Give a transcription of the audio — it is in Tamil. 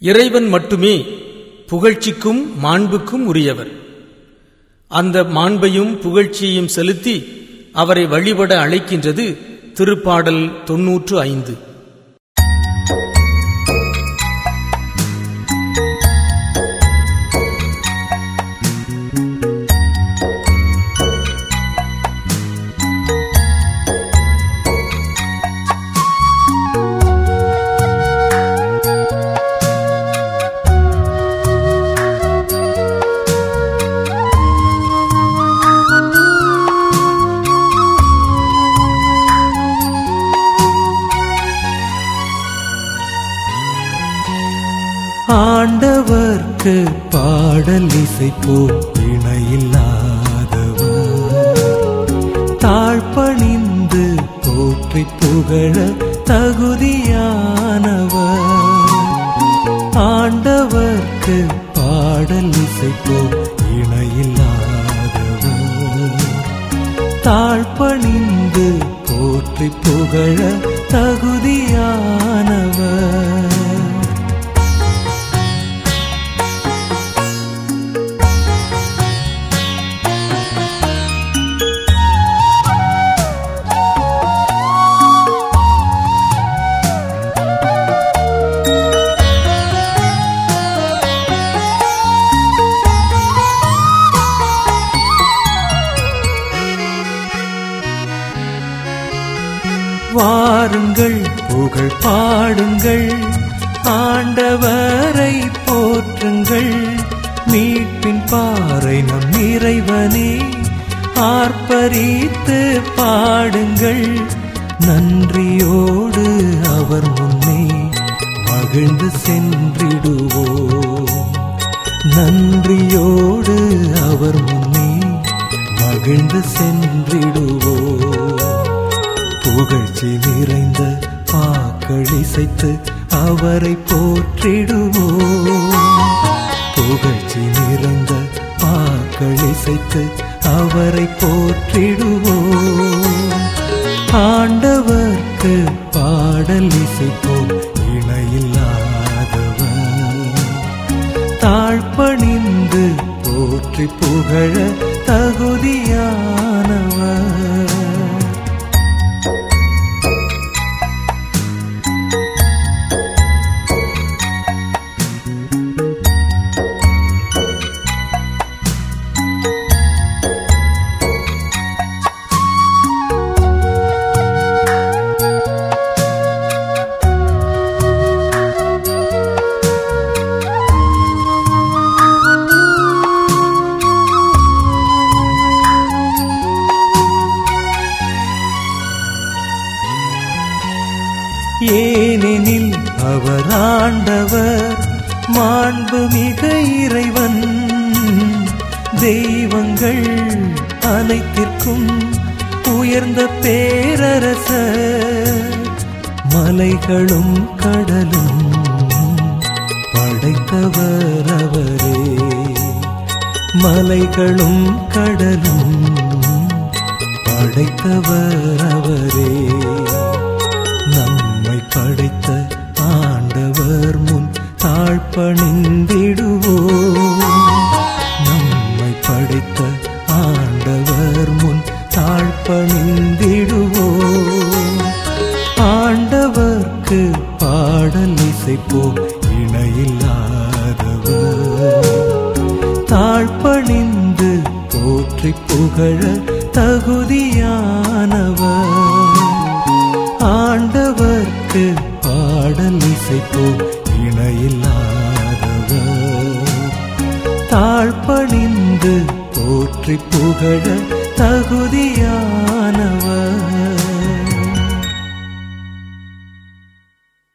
இறைவன் மட்டுமே புகழ்ச்சிக்கும் மாண்புக்கும் உரியவர். அந்த மாண்பையும் புகழ்ச்சியையும் செலுத்தி அவரை வழிபட அழைக்கின்றது திருப்பாடல் தொன்னூற்று ஐந்து. ஆண்டவர்க்கு பாடல் இசைப்போம் இணையில்லாதவர் தாழ்பணிந்து போற்றி புகழ தகுதியானவர். ஆண்டவர்க்கு பாடல் இசைப்போம் இணையில்லாதவர் தாழ்பணிந்து போற்றி புகழ தகுதியானவர். வாருங்கள் புகழ் பாடுங்கள் ஆண்டவரை போற்றுங்கள். மீட்பின் பாறை நம் இறைவனே ஆர்ப்பரித்து பாடுங்கள். நன்றியோடு அவர் முன்னே மகிழ்ந்து சென்றிடுவோம். நன்றியோடு அவர் முன்னே மகிழ்ந்து சென்றிடுவோம். புகழ்ச்சி நிறைந்த பாக்கள் இசைத்து அவரை போற்றிடுவோம் புகழ்ச்சி நிறைந்த பாக்கள் இசைத்து அவரை போற்றிடுவோம் ஆண்டவர்க்கு பாடல் இசைப்போம் இணையில்லாதவர். தாழ்பணிந்து போற்றி புகழ தகுதியானவர். ஏனெனில் அவர் ஆண்டவர் மாண்புமிக இறைவன். தெய்வங்கள் அனைத்திற்கும் உயர்ந்த பேரரச மலைகளும் கடலும் படைத்தவர் அவரே. மலைகளும் கடலும் படைத்தவர் அவரே. நம் படைத்த ஆண்டவர் முன் தாழ்பணிந்திடுவோம் நம்மை படைத்த ஆண்டவர் முன் தாழ்பணிந்திடுவோம் ஆண்டவர்க்கு பாடல் இசைப்போம் இணையில்லாதவர். தாழ்பணிந்து போற்றி புகழ தகுதியானவர். பாட்டு பாடல் இசைப்போ இணையில்லாதவர். தாழ்பணிந்து போற்றி புகழ தகுதியானவர்.